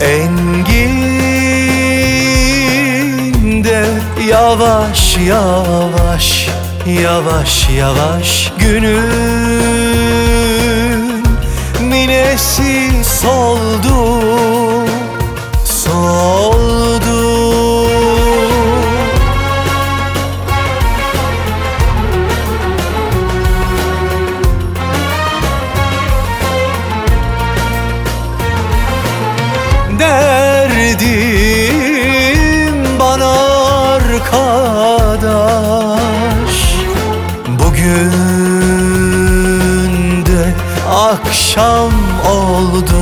Engin de yavaş yavaş Yavaş yavaş günün minesi soldu. Akşam oldu.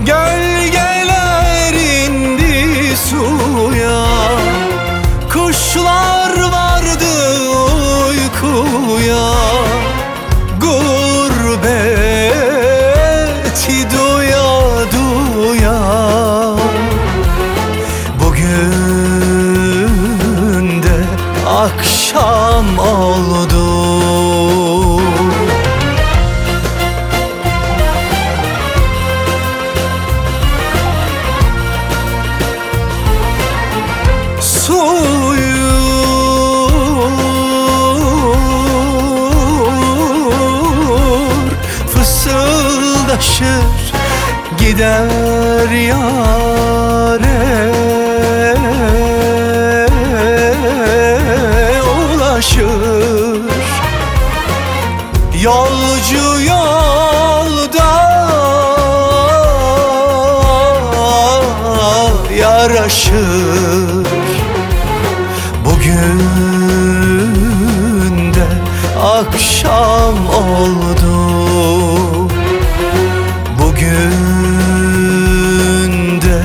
Gölgeler indi suya. Kuşlar vardı uykuya akşam oldu. Suyur fısıldaşır gider yare ulaşır Yolcu yolda yaraşır. Bugün de akşam oldu. Bugün de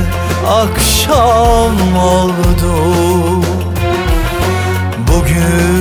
akşam oldu. Bugün